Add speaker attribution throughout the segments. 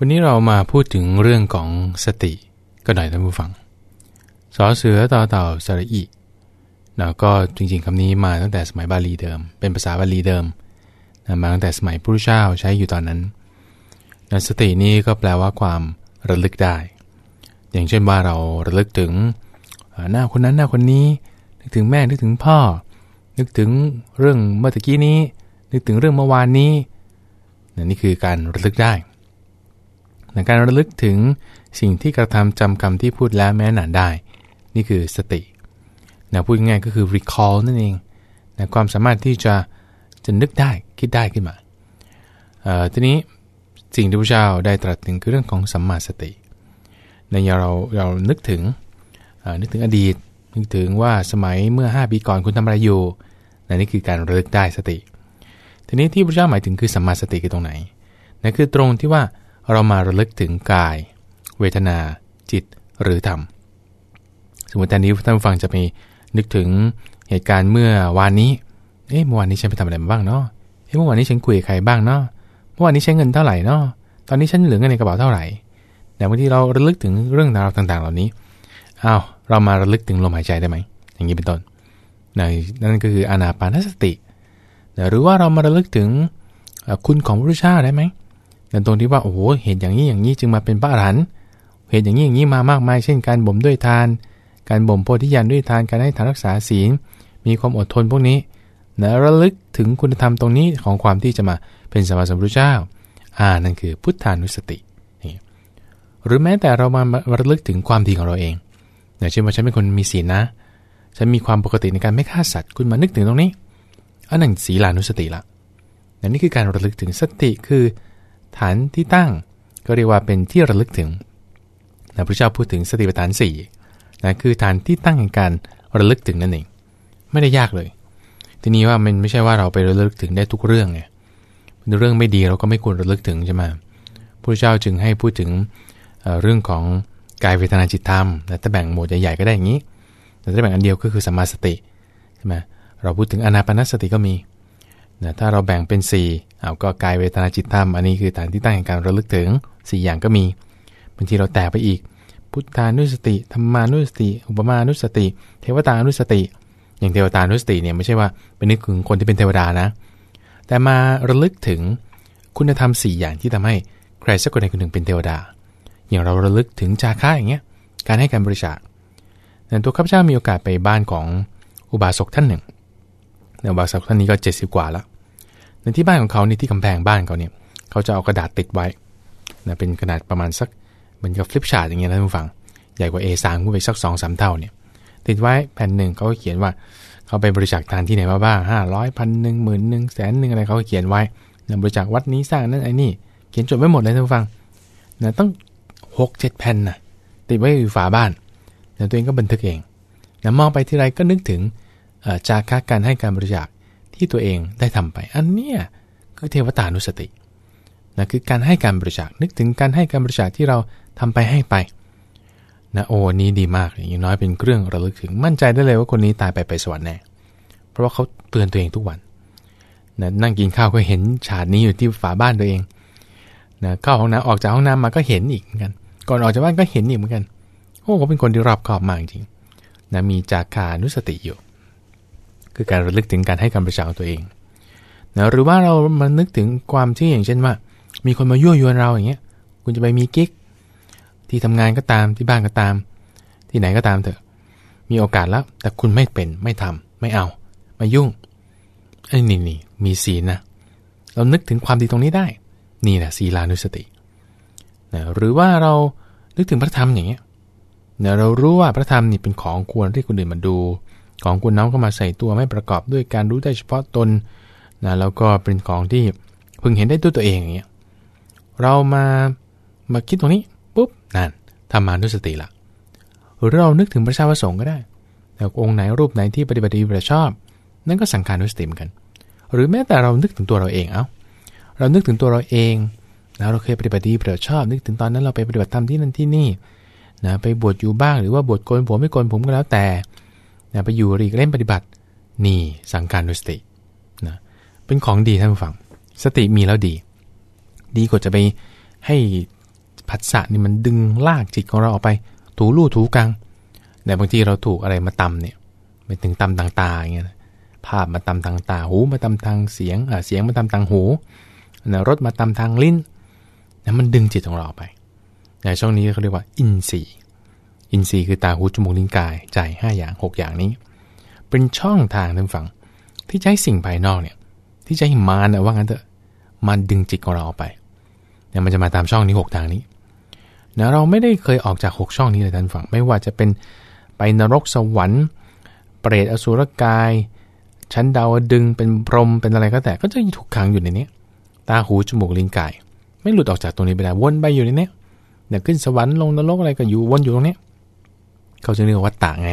Speaker 1: วันนี้เรามาพูดถึงเรื่องของสติก็หน่อยท่านผู้ฟังสอเสือต่อเต่าสระอีนะก็จริงๆคำนี้มาตั้งแต่สมัยบาลีเดิม เป็นภาษาบาลีเดิมมาตั้งแต่สมัยพระพุทธเจ้าใช้อยู่ตอนนั้นนะสตินี้ก็แปลว่าความระลึกได้ อย่างเช่นว่าเราระลึกถึงหน้าคนนั้นหน้าคนนี้ นึกถึงแม่นึกถึงพ่อ นึกถึงเรื่องเมื่อกี้นี้ นึกถึงเรื่องเมื่อวานนี้นี่คือการระลึกได้ ในการระลึกถึงสิ่งที่กระทำจำคำที่พูดแล้วแม้นานได้ นี่คือสตินะพูดง่ายก็คือ recall นั่นเองนะความสามารถที่จะจะนึกได้คิดได้ขึ้นมาทีนี้สิ่งที่พระเจ้าได้ตรัสถึงคือเรื่องของสัมมาสติ ในเราเรานึกถึงนึกถึงอดีต นึกถึงว่าสมัยเมื่อ 5 ปีก่อนคุณทำอะไรอยู่นนี่คือการระลึกได้สติ ทีนี้ที่พระเจ้าหมายถึงคือสัมมาสติคือตรงไหนนั่นคือตรงที่ว่า เรามาระลึกถึงกาย เวทนา จิตหรือธรรม สมมติตอนนี้ท่านฟังจะไปนึกถึงเหตุการณ์เมื่อวานนี้ เอ๊ะเมื่อวานนี้ฉันไปทำอะไรมาบ้างเนาะ เอ๊ะเมื่อวานนี้ฉันคุยกับใครบ้างเนาะ เมื่อวานนี้ใช้เงินเท่าไหร่เนาะ ตอนนี้ฉันเหลือเงินในกระเป๋าเท่าไหร่แต่บางทีเราระลึกถึงเรื่องราวต่าง ๆ เหล่านี้อ้าวเรามาระลึกถึงลมหายใจได้ไหม อย่างนี้เป็นต้น นั่นก็คืออานาปานสติ หรือว่าเรามาระลึกถึงคุณของพระพุทธเจ้าได้ไหม แต่ตรงที่ว่าโอ้โหเหตุอย่างนี้อย่างนี้จึงมาเป็นพระอรหันต์เหตุอย่างนี้อย่างนี้มามากมาย เช่นการบ่มด้วยทาน การบ่มโพธิญาณด้วยทานการให้ทานรักษาศีล มีความอดทนพวกนี้นะระลึกถึงคุณธรรมตรงนี้ของความที่จะมาเป็นสมมาสมพุทธเจ้าอ่านั่นคือพุทธานุสติหรือแม้แต่เรามาระลึกถึงความดีของเราเองอย่างเช่นว่าฉันเป็นคนมีศีลนะ ฉันมีความปกติในการไม่ฆ่าสัตว์ คุณมานึกถึงตรงนี้อันนั้นศีลานุสติละนี่คือการระลึกถึงสติคือ ฐานที่ตั้ง ก็เรียกว่าเป็นที่ระลึกถึงนะพระเจ้าพูดถึงสติปัฏฐาน4นะคือฐานที่ตั้งแห่งการระลึกถึงนั่นเอง ไม่ได้ยากเลย ทีนี้ว่ามันไม่ใช่ว่าเราไประลึกถึงได้ทุกเรื่องไงเรื่องไม่ดีเราก็ไม่ควรระลึกถึงใช่ไหมพระเจ้าจึงให้พูดถึงเรื่องของกายเวทนาจิตธรรมแต่ถ้าแบ่งหมวดใหญ่ๆก็ได้อย่างนี้ แต่ถ้าแบ่งอันเดียวก็คือสัมมาสติใช่ไหมเราพูดถึงอนาปนสติก็มีนะถ้าเราแบ่งเป็น 4 เอาก็กายเวทนาจิตธรรมอันนี้คือฐานที่ตั้งแห่งการระลึกถึง 4 อย่างก็มีบางทีเราแตกไปอีก พุทธานุสติธรรมานุสติ อุปมานุสติ เทวตานุสติ อย่างเทวตานุสติเนี่ยไม่ใช่ว่าเป็นนึกถึงคนที่เป็นเทวดานะ แต่มาระลึกถึงคุณธรรม 4 อย่างที่ทำให้ใครสักคนใดคนหนึ่งเป็นเทวดา อย่างเราระลึกถึงจาค่าอย่างเงี้ยการให้การบริจาคแต่ตัวข้าพเจ้ามีโอกาสไปบ้านของอุบาสกท่านหนึ่งเนี่ยบาสกท่านนี้ก็เจ็ดสิบกว่าแล้ว ในที่บ้านของเขานี่ที่กำแพงบ้านเขาเนี่ยเขาจะเอากระดาษติดไว้นะเป็นขนาดประมาณสักเหมือนกับฟลิปชาร์ตอย่างเงี้ยนะท่านผู้ฟัง ใหญ่กว่า A3 ขึ้นไปสักสองสามเท่าเนี่ยติดไว้แผ่นหนึ่งเขาก็เขียนว่าเขาไปบริจาคทานที่ไหนมาบ้างห้าร้อยพันหนึ่งหมื่นหนึ่งแสนหนึ่งอะไรเขาก็เขียนไว้นะบริจาควัดนี้สร้างนั่นไอ้นี่ เขียนจดไว้หมดเลยท่านผู้ฟังนะต้องหกเจ็ดแผ่นนะติดไว้อยู่ฝาบ้านนะตัวเองก็บันทึกเองนะมองไปที่ไรก็นึกถึงจากการให้การบริจาค ที่ตัวเองได้ทำไป อันเนี้ยคือเทวตานุสตินะคือการให้การบริจาคนึกถึงการให้การบริจาคที่เราทำไปให้ไปนะโอ้นี้ดีมากอย่างน้อยเป็นเครื่องระลึกถึงมั่นใจได้เลยว่าคนนี้ตายไปไปสวรรค์แน่เพราะว่าเขาเตือนตัวเองทุกวันนะนั่งกินข้าวก็เห็นฉากนี้อยู่ที่ฝาบ้านตัวเองนะเข้าห้องน้ำออกจากห้องน้ำมาก็เห็นอีกเหมือนกัน ก่อนออกจากบ้านก็เห็นอีกเหมือนกันโอ้เขาเป็นคนที่รอบคอบมากจริงนะมีจากขานุสติอยู่ คือการระลึกถึงการให้การประชาของตัวเองนะหรือว่าเรามานึกถึงความที่อย่างเช่นว่า มีคนมายั่วยวนเราอย่างเงี้ย คุณจะไปมีกิ๊ก ที่ทำงานก็ตามที่บ้านก็ตาม ที่ไหนก็ตามเถอะ มีโอกาสแล้ว แต่คุณไม่เป็นไม่ทำไม่เอา ไม่ยุ่งไอ้นี่นี่มีศีลนะเรานึกถึงความดีตรงนี้ได้ นี่แหละศีลานุสตินะหรือว่าเรานึกถึงพระธรรมอย่างเงี้ยเนี่ยเรารู้ว่าพระธรรมนี่เป็นของควรที่คนอื่นมาดู ของคุณน้องก็มาใส่ตัวไม่ประกอบด้วยการรู้ได้เฉพาะตนนะแล้วก็เป็นของที่พึงเห็นได้ด้วยตัวเองอย่างเงี้ยเรามามาคิดตรงนี้ปุ๊บนั่นทำมาด้วยสติละหรือเรานึกถึงพระชาวสงฆ์ก็ได้แต่องค์ไหนรูปไหนที่ปฏิบัติดีประชอบ นั่นก็สังขารด้วยสติเหมือนกัน หรือแม้แต่เรานึกถึงตัวเราเองเอาเรานึกถึงตัวเราเองแล้วเราเคยปฏิบัติดีประชอบ นึกถึงตอนนั้นเราไปปฏิบัติธรรมที่นั่นที่นี่นะไปบวชอยู่บ้างหรือว่าบวชโกนผมไม่โกนผมก็แล้วแต่ นะไปอยู่รีกเล่นปฏิบัติ นี่สังการดุสตินะเป็นของดีท่านผู้ฟัง สติมีแล้วดี ดีกว่าจะไปให้ผัสสะนี่มันดึงลากจิตของเราออกไป ถูลู่ถูกังแต่บางทีเราถูกอะไรมาตำเนี่ยไปถึงตำทางตาอย่างเงี้ยภาพมาตำทางตาหูมาตำทางเสียงเสียงมาตำทางหูนะรถมาตำทางลิ้นนะมันดึงจิตของเราไปในช่วงนี้เขาเรียกว่าอินทรีย์ อินทรีย์คือตาหูจมูกลิ้นกายใจห้าอย่างหกอย่างนี้ เป็นช่องทางท่างฝั่งที่ใช้สิ่งภายนอกเนี่ย ที่จะให้มารนะว่างั้นเถอะมันดึงจิตของเราออกไปเนี่ยมันจะมาตามช่องนี้ 6 ทางนี้นะเราไม่ได้เคยออกจาก 6 ช่องนี้เลยท่านฟัง ไม่ว่าจะเป็นไปนรกสวรรค์ เปรตอสุรกาย ชั้นดาวดึงเป็นพรมเป็นอะไรก็แต่ก็จะถูกขังอยู่ในนี้ตาหูจมูกลิ้นกาย ไม่หลุดออกจากตรงนี้ไปได้วนไปอยู่ในนี้เนี่ยขึ้นสวรรค์ลงนรกอะไรก็อยู่วนอยู่ตรงนี้ เขาจะเรียกว่าวัตตะไง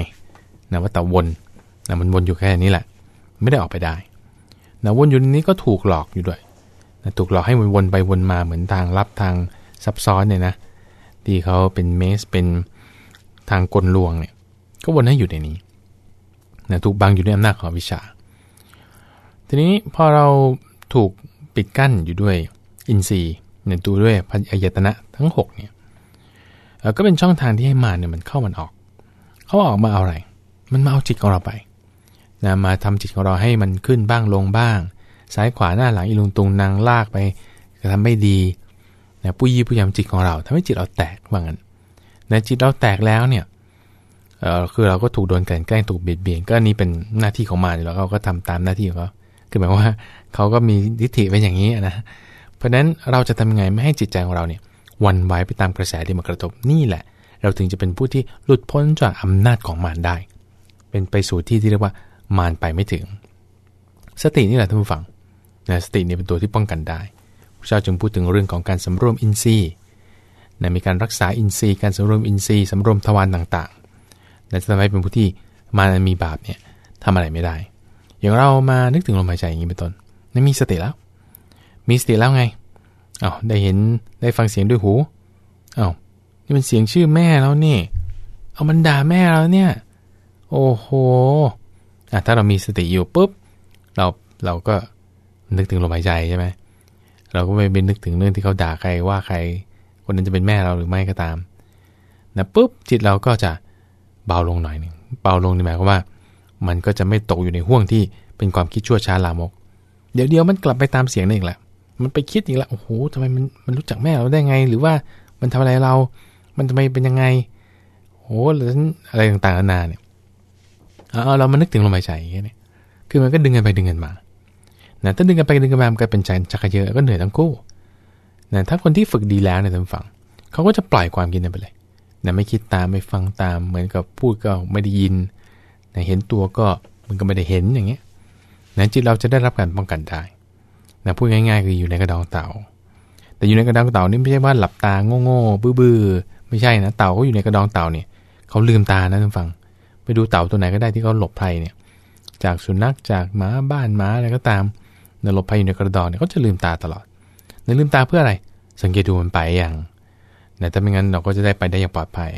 Speaker 1: นะวัตตะวนนะมันวนอยู่แค่นี้แหละ ไม่ได้ออกไปได้นะวนอยู่ในนี้ก็ถูกหลอกอยู่ด้วยนะถูกหลอกให้มันวนไปวนมาเหมือนทางลับทางซับซ้อนเนี่ยนะที่เขาเป็นเมสเป็นทางกลลวงเนี่ยก็วนให้อยู่ในนี้นะถูกบังอยู่ด้วยอำนาจของวิชา ทีนี้พอเราถูกปิดกั้นอยู่ด้วยอินทรีย์เนี่ยตัวด้วยพยตนะทั้ง6เนี่ยก็เป็นช่องทางที่ให้มาเนี่ยมันเข้ามันออก เขาออกมาเอาอะไร มันมาเอาจิตของเราไปนะมาทำจิตของเราให้มันขึ้นบ้างลงบ้าง ซ้ายขวาหน้าหลังอีลุงตุงนางลากไปทำไม่ดีนะปุยยี่ปุยยำจิตของเราทำให้จิตเราแตกว่างั้นนะจิตเราแตกแล้วเนี่ยเออคือเราก็ถูกโดนกันแกล้งถูกเบียดเบียนก็นี่เป็นหน้าที่ของมันแล้วเขาก็ทำตามหน้าที่ของเขาคือหมายว่าเขาก็มีทิฏฐิเป็นอย่างนี้นะเพราะฉะนั้นเราจะทำยังไงไม่ให้จิตใจของเราเนี่ยวันไหวไปตามกระแสที่มากระทบนี่แหละ เราถึงจะเป็นผู้ที่หลุดพ้นจากอำนาจของมารได้ เป็นไปสู่ที่ที่เรียกว่ามารไปไม่ถึง สตินี่แหละท่านผู้ฟังนะสตินี่เป็นตัวที่ป้องกันได้พระเจ้าจึงพูดถึงเรื่องของการสำรวมอินทรีย์นะมีการรักษาอินทรีย์ การสำรวมอินทรีย์สำรวมทวารต่างๆนะจะทำให้เป็นผู้ที่มามีบาปเนี่ยทำอะไรไม่ได้ อย่างเรามานึกถึงลมหายใจอย่างนี้เป็นต้นนั่นมีสติแล้ว มีสติแล้วไงอา้าวได้เห็นได้ฟังเสียงด้วยหูอา้าว นี่เป็นเสียงชื่อแม่แล้วนี่ เอามันด่าแม่แล้วเนี่ย โอ้โหอะถ้าเรามีสติอยู่ปุ๊บ เราเราก็นึกถึงลมหายใจใช่ไหมเราก็ไม่เป็นนึกถึงเรื่องที่เขาด่าใครว่าใคร คนนั้นจะเป็นแม่เราหรือไม่ก็ตามนะปุ๊บจิตเราก็จะเบาลงหน่อยนึงเบาลงนี่หมายความว่า มันก็จะไม่ตกอยู่ในห่วงที่เป็นความคิดชั่วช้าลามก เดี๋ยวเดียวมันกลับไปตามเสียงนั่นเองแหละมันไปคิดอีกแล้วโอ้โหทำไมมันมันรู้จักแม่เราได้ไง หรือว่ามันทำอะไรเรา มันทำไมเป็นยังไงโอ้หรืออะไรต่างๆนานาเนี่ยเอาเรามานึกถึงลมหายใจอย่างเงี้ยคือมันก็ดึงกันไปดึงกันมานะถ้าดึงกันไปดึงกันมามันก็เป็นใจชักเยอะก็เหนื่อยทั้งคู่นะถ้าคนที่ฝึกดีแล้วเนี่ยท่านฟังเขาก็จะปล่อยความคิดนั้นไปเลยนะไม่คิดตามไม่ฟังตาม เหมือนกับพูดก็ไม่ได้ยินนะเห็นตัวก็มันก็ไม่ได้เห็นอย่างเงี้ยนะจิตเราจะได้รับการป้องกันได้นะพูดง่ายๆคืออยู่ในกระดองเต่า แต่อยู่ในกระดองเต่านี่ไม่ใช่ว่าหลับตาโง่ๆบื้อ ไม่ใช่นะเต่าเขาอยู่ในกระดองเต่าเนี่ยเขาลืมตานะท่านฟัง ไปดูเต่าตัวไหนก็ได้ที่เขาหลบภัยเนี่ยจากสุนัขจากหมาบ้านหมาอะไรก็ตามในหลบภัยอยู่ในกระดองเนี่ยเขาจะลืมตาตลอดในลืมตาเพื่ออะไร สังเกตดูมันไปอย่างแต่ถ้าไม่งั้นเราก็จะได้ไปได้อย่างปลอดภัย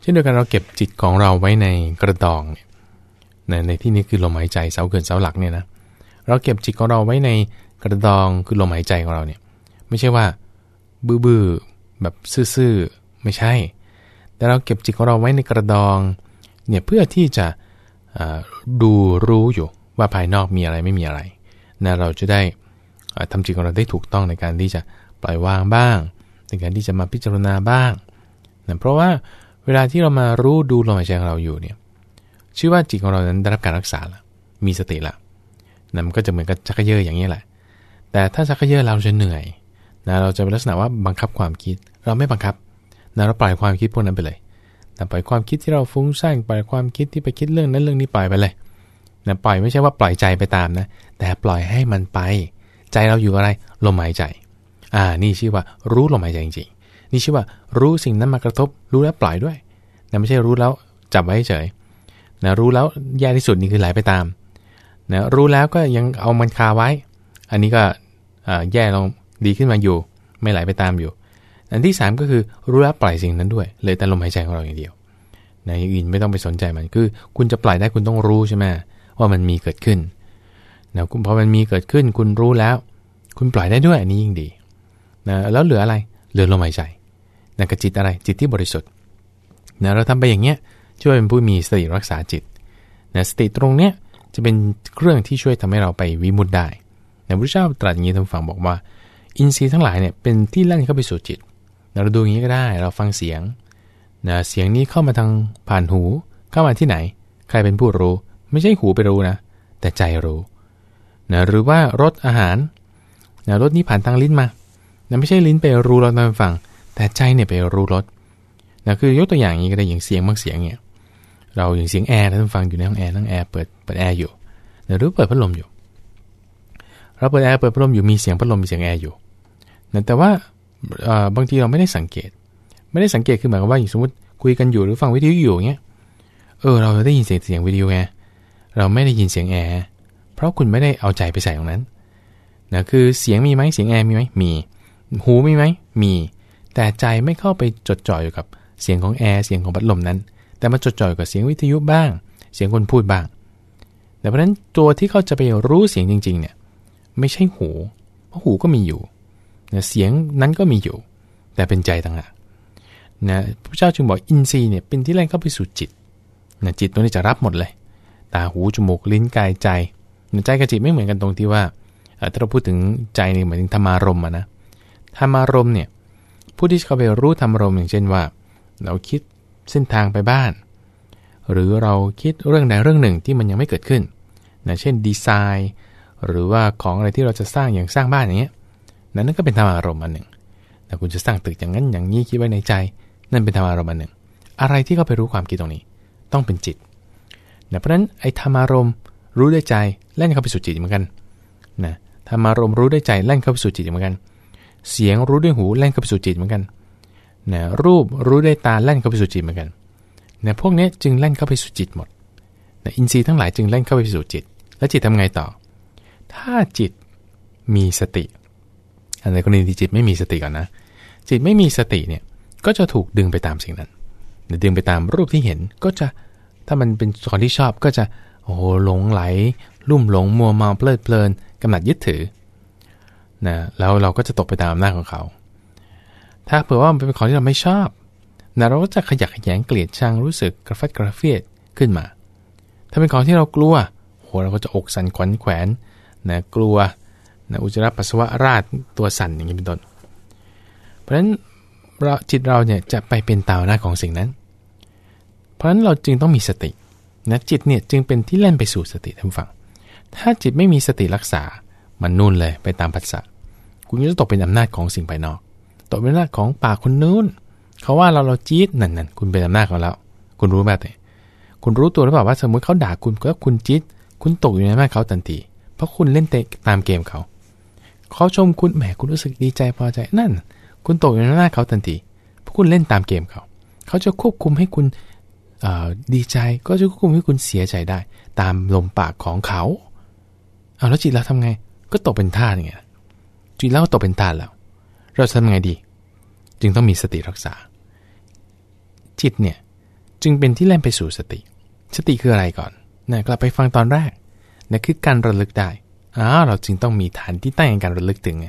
Speaker 1: เช่นเดียวกันเราเก็บจิตของเราไว้ในกระดองในในที่นี้คือลมหายใจเสาเกินเสาหลักเนี่ยนะเราเก็บจิตของเราไว้ในกระดองคือลมหายใจของเราเนี่ย ไม่ใช่ว่า บื้อแบบซื่อ ไม่ใช่ แต่เราเก็บจิตของเราไว้ในกระดองเนี่ยเพื่อที่จะดูรู้อยู่ว่าภายนอกมีอะไรไม่มีอะไรนะเราจะได้ทำจิตของเราได้ถูกต้องในการที่จะปล่อยวางบ้าง ในการที่จะมาพิจารณาบ้างนะเพราะว่าเวลาที่เรามารู้ดูลมหายใจของเราอยู่เนี่ยชื่อว่าจิตของเรานั้นได้รับการรักษาล้วมีสติละนะมันก็จะเหมือนกับชักเยอะอย่างนี้แหละ แต่ถ้าชักเยอะเราจะเหนื่อยนะเราจะเป็นลักษณะว่าบังคับความคิด เราไม่บังคับ นะเราปล่อยความคิดพวกนั้นไปเลยแต่ปล่อยความคิดที่เราฟุ้งซ่านปล่อยความคิดที่ไปคิดเรื่องนั้นเรื่องนี้ปล่อยไปเลยนะปล่อยไม่ใช่ว่าปล่อยใจไปตามนะ แต่ปล่อยให้มันไป ใจเราอยู่อะไรลมหายใจ อ่า นี่ชื่อว่ารู้ลมหายใจจริงๆ นี่ชื่อว่ารู้สิ่งนั้นมากระทบ รู้แล้วปล่อยด้วยนะไม่ใช่รู้แล้วจับไว้เฉยนะรู้แล้วแย่ที่สุดนี่คือไหลไปตามนะรู้แล้วก็ยังเอามันคาไว้ อันนี้ก็แย่ลงดีขึ้นมาอยู่ ไม่ไหลไปตามอยู่ อันที่ 3 ก็คือรู้แล้วปล่อยสิ่งนั้นด้วยเลยแต่ลมหายใจของเราอย่างเดียวในอย่างอื่นไม่ต้องไปสนใจมันคือ คุณจะปล่อยได้คุณต้องรู้ใช่ไหมว่ามันมีเกิดขึ้นนะคุณพอมันมีเกิดขึ้น คุณรู้แล้ว คุณปล่อยได้ด้วยอันนี้ยิ่งดีนะแล้วเหลืออะไรเหลือลมหายใจนะกับจิตอะไรจิตที่บริสุทธิ์นะเราทำไปอย่างเงี้ยช่วยเป็นผู้มีสติรักษาจิตนะสติตรงเนี้ยจะเป็นเครื่องที่ช่วยทำให้เราไปวิมุตได้นะพระเจ้าตรัสอย่างนี้ทางฝั่งบอกว่า อินทรีย์ทั้งหลายเนี่ยเป็นที่แล่นเข้าไปสู่จิต เราดูอย่างนี้ก็ได้ เราฟังเสียงนะเสียงนี้เข้ามาทางผ่านหู เข้ามาที่ไหน ใครเป็นผู้รู้ ไม่ใช่หูไปรู้นะ แต่ใจรู้นะหรือว่ารสอาหารนะรสนี้ผ่านทางลิ้นมานะไม่ใช่ลิ้นไปรู้รสทางฝั่งแต่ใจเนี่ยไปรู้รสนะคือยกตัวอย่างนี้ก็ได้อย่างเสียงบางเสียงเนี่ยเราอย่างเสียงแอร์ท่านฟังอยู่ในห้องแอร์นั่งแอร์เปิดเปิดแอร์อยู่หรือเปิดพัดลมอยู่ เราเปิดแอร์เปิดพัดลมอยู่มีเสียงพัดลมมีเสียงแอร์อยู่แต่ว่า บางทีเราไม่ได้สังเกต ไม่ได้สังเกตคือหมายความว่าอย่างสมมติคุยกันอยู่หรือฟังวิทยุอยู่เงี้ยเออเราได้ยินเสียงเสียงวิทยุไงเราไม่ได้ยินเสียงแอร์เพราะคุณไม่ได้เอาใจไปใส่ตรงนั้นนะคือเสียงมีไหมเสียงแอร์มีไหมมีหูมีไหมมี แต่ใจไม่เข้าไปจดจ่ออยู่กับเสียงของแอร์เสียงของพัดลมนั้น แต่มาจดจ่อยกับเสียงวิทยุบ้าง เสียงคนพูดบ้างแต่เพราะนั้นตัวที่เขาจะไปรู้เสียงจริง ๆ เนี่ย ไม่ใช่หู เพราะหูก็มีอยู่ เสียงนั้นก็มีอยู่ แต่เป็นใจต่างหากนะพระเจ้าจึงบอกอินทรีย์เนี่ยเป็นที่แรงเข้าไปสู่จิตนะจิตตัวนี้จะรับหมดเลย ตาหูจมูกลิ้นกายใจใจกับจิตไม่เหมือนกันตรงที่ว่าถ้าเราพูดถึงใจเนี่ยเหมายถึงธรรมารมณ์นะธรรมารมณ์เนี่ยผู้ที่เข้าไปรู้ธรรมารมณ์อย่างเช่นว่า เราคิดเส้นทางไปบ้าน หรือเราคิดเรื่องใดเรื่องหนึ่งที่มันยังไม่เกิดขึ้นนะเช่นดีไซน์ หรือว่าของอะไรที่เราจะสร้างอย่างสร้างบ้านอย่างเงี้ย นั่นก็เป็นธรรมารมณ์อันหนึ่ง แต่คุณจะสร้างตึกอย่างนั้นอย่างนี้คิดไว้ในใจ นั่นเป็นธรรมารมณ์อันหนึ่ง อะไรที่เขาไปรู้ความคิดตรงนี้ ต้องเป็นจิตนะเพราะฉะนั้นไอ้ธรรมารมณ์รู้ด้วยใจแล่นเข้าไปสู่จิตเหมือนกันนะธรรมารมณ์รู้ด้วยใจแล่นเข้าไปสู่จิตเหมือนกัน เสียงรู้ด้วยหูแล่นเข้าไปสู่จิตเหมือนกันนะรูปรู้ด้วยตาแล่นเข้าไปสู่จิตเหมือนกันนะพวกนี้จึงแล่นเข้าไปสู่จิตหมดนะอินทรีย์ทั้งหลายจึงแล่นเข้าไปสู่จิต แล้วจิตทำไงต่อ ถ้าจิตมีสติ อันในกรณีที่จิตไม่มีสติก่อนนะ จิตไม่มีสติเนี่ยก็จะถูกดึงไปตามสิ่งนั้นดึงไปตามรูปที่เห็นก็จะถ้ามันเป็นคนที่ชอบก็จะโอ้โหลงไหล ลุ่มหลงมัวเมาเพลิดเพลินกำหนัดยึดถือนะแล้วเราก็จะตกไปตามอำนาจของเขา ถ้าเผื่อว่ามันเป็นของที่เราไม่ชอบนะเราก็จะขยักขยงเกลียดชังรู้สึกกระฟัดกระเฟียดขึ้นมา ถ้าเป็นของที่เรากลัวโหเราก็จะอกสั่นขวัญแขวนนะกลัว นะอุจจาระปัสสาวะราดตัวสั่นอย่างนี้เป็นต้น เพราะฉะนั้นเราจิตเราเนี่ยจะไปเป็นตาวหน้าของสิ่งนั้น เพราะฉะนั้นเราจึงต้องมีสตินะจิตเนี่ยจึงเป็นที่เล่นไปสู่สติทั้งฝั่ง ถ้าจิตไม่มีสติรักษา มันนู่นเลยไปตามปัสสะคุณจะตกเป็นอำนาจของสิ่งภายนอก ตกเป็นอำนาจของปากคนนู้น เขาว่าเราเราจี๊ดนั่นนั่นคุณเป็นอำนาจของเราคุณรู้แบบไหนคุณรู้ตัวหรือเปล่าว่าสมมติเขาด่าคุณก็คุณจี๊ดคุณตกอยู่ในอำนาจเขาทันที เพราะคุณเล่นเตะตามเกมเขา เขาชมคุณแหมคุณรู้สึกดีใจพอใจนั่น คุณตกอยู่ในหน้าเขาทันทีเพราะคุณเล่นตามเกมเขา เขาจะควบคุมให้คุณดีใจก็จะควบคุมให้คุณเสียใจได้ ตามลมปากของเขาเอาแล้วจิตเราทำไง ก็ตกเป็นท่าอย่างเงี้ยจิตเราตกเป็นท่าแล้ว เราทำไงดี จึงต้องมีสติรักษา จิตเนี่ย จึงเป็นที่เล่นไปสู่สติ สติคืออะไรก่อนนะกลับไปฟังตอนแรกนะคือการระลึกได้ อ้าเราจึงต้องมีฐานที่ตั้งในการระลึกถึงไง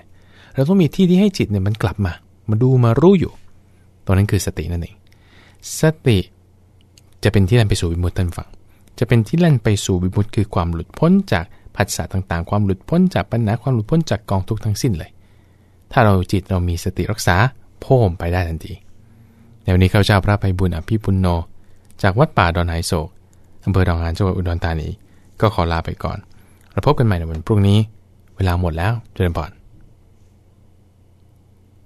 Speaker 1: เราต้องมีที่ที่ให้จิตเนี่ยมันกลับมา มาดูมารู้อยู่ตรงนั้นคือสตินั่นเองสติจะเป็นที่แล่นไปสู่วิมุตติฝังจะเป็นที่แล่นไปสู่วิมุตติคือความหลุดพ้นจากผัสสะต่างๆ ความหลุดพ้นจากปัญหาความหลุดพ้นจากกองทุกทั้งสิ้นเลย ถ้าเราจิตเรามีสติรักษาโพ่มไปได้ทันทีในวันนี้ข้าเจ้าพระไพบุญอภิปุณโน จากวัดป่าดอนไฮโศกอำเภอดองหานจังหวัดอุดรธานี ก็ขอลาไปก่อน เราพบกันใหม่ในวันพรุ่งนี้ เวลาหมดแล้วเจริญพร